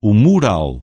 O mural.